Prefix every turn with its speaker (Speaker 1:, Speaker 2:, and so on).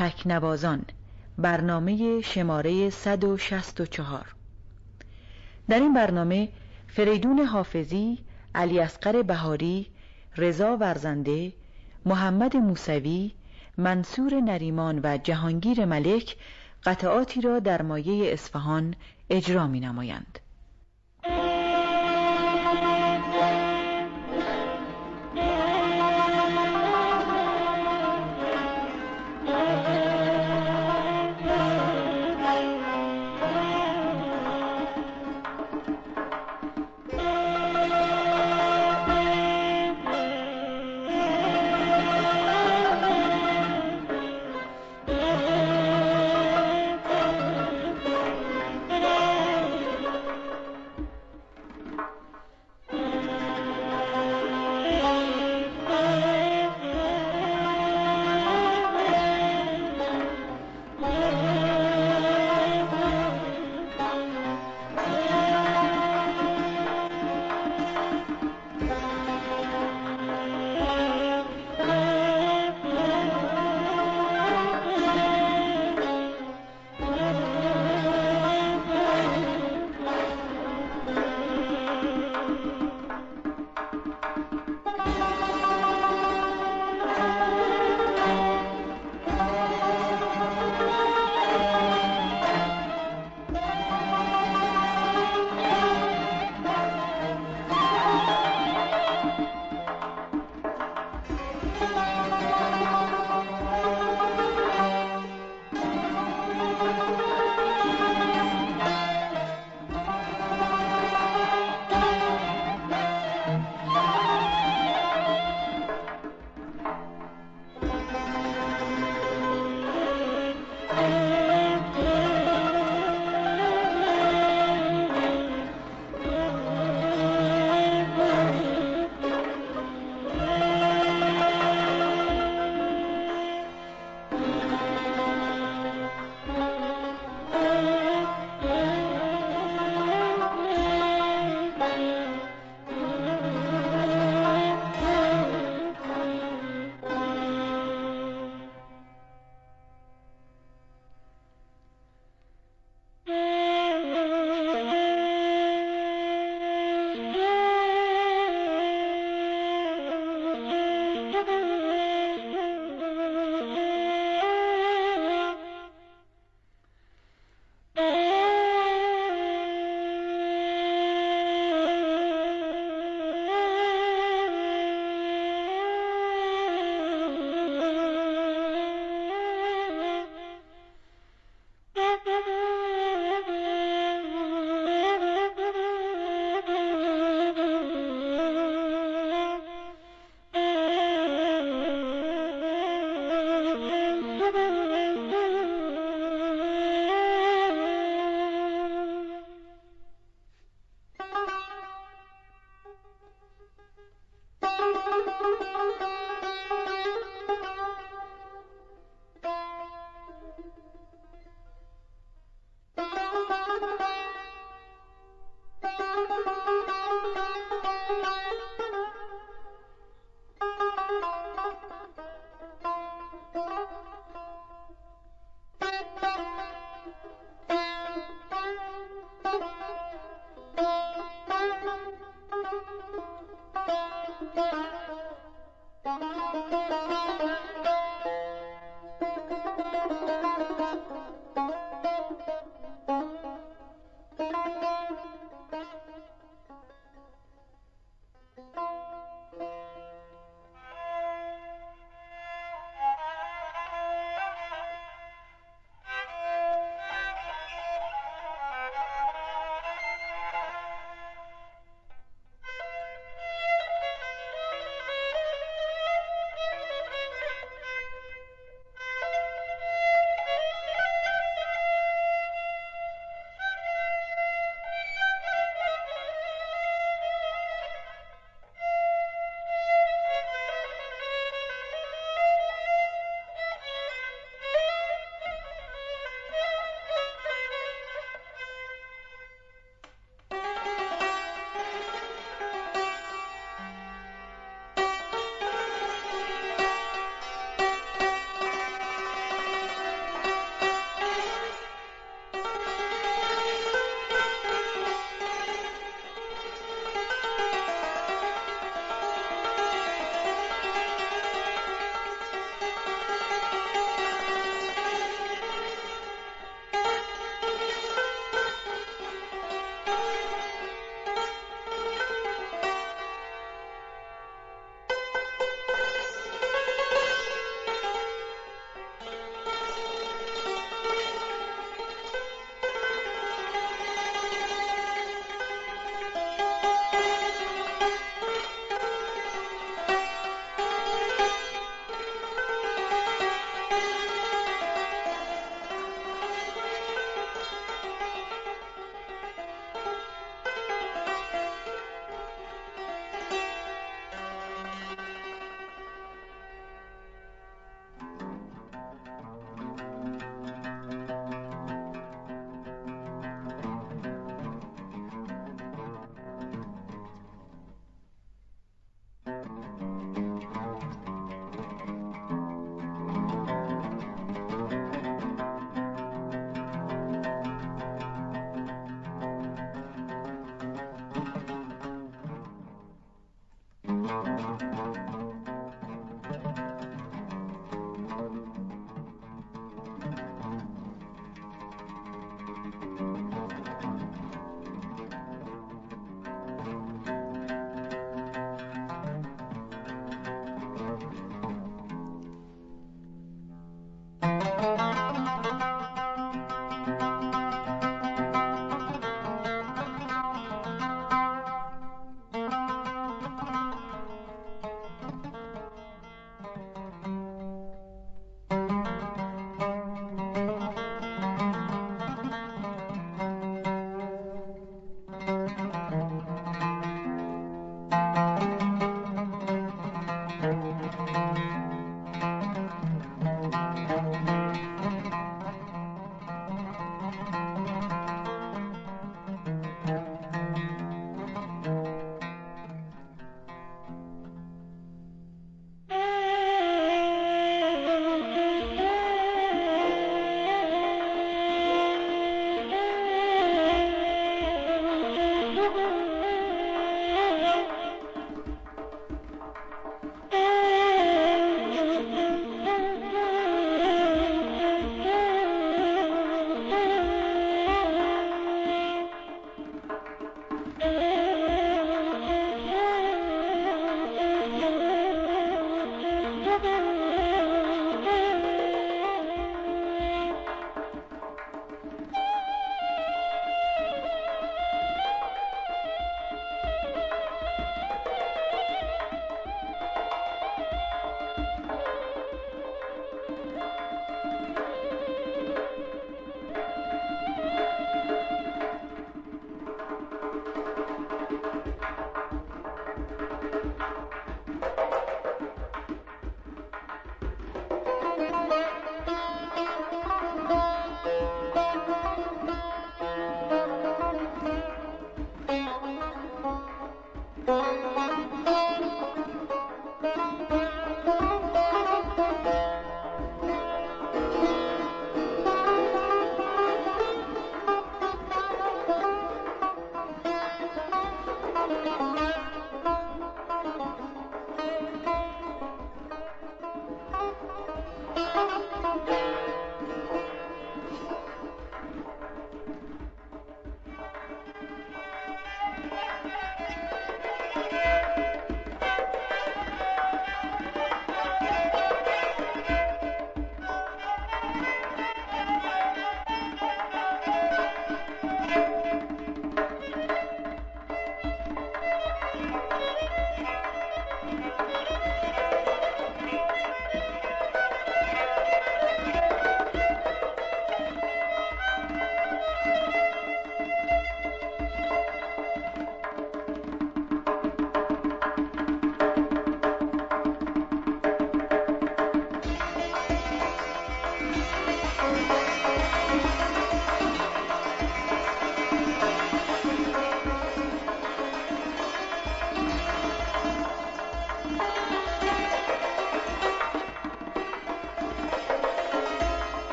Speaker 1: تکنوازان برنامه شماره 164 در این برنامه فریدون حافظی، علی اصغر بهاری، رضا ورزنده، محمد موسوی، منصور نریمان و جهانگیر ملک قطعاتی را در مایه اصفهان اجرا می نمایند.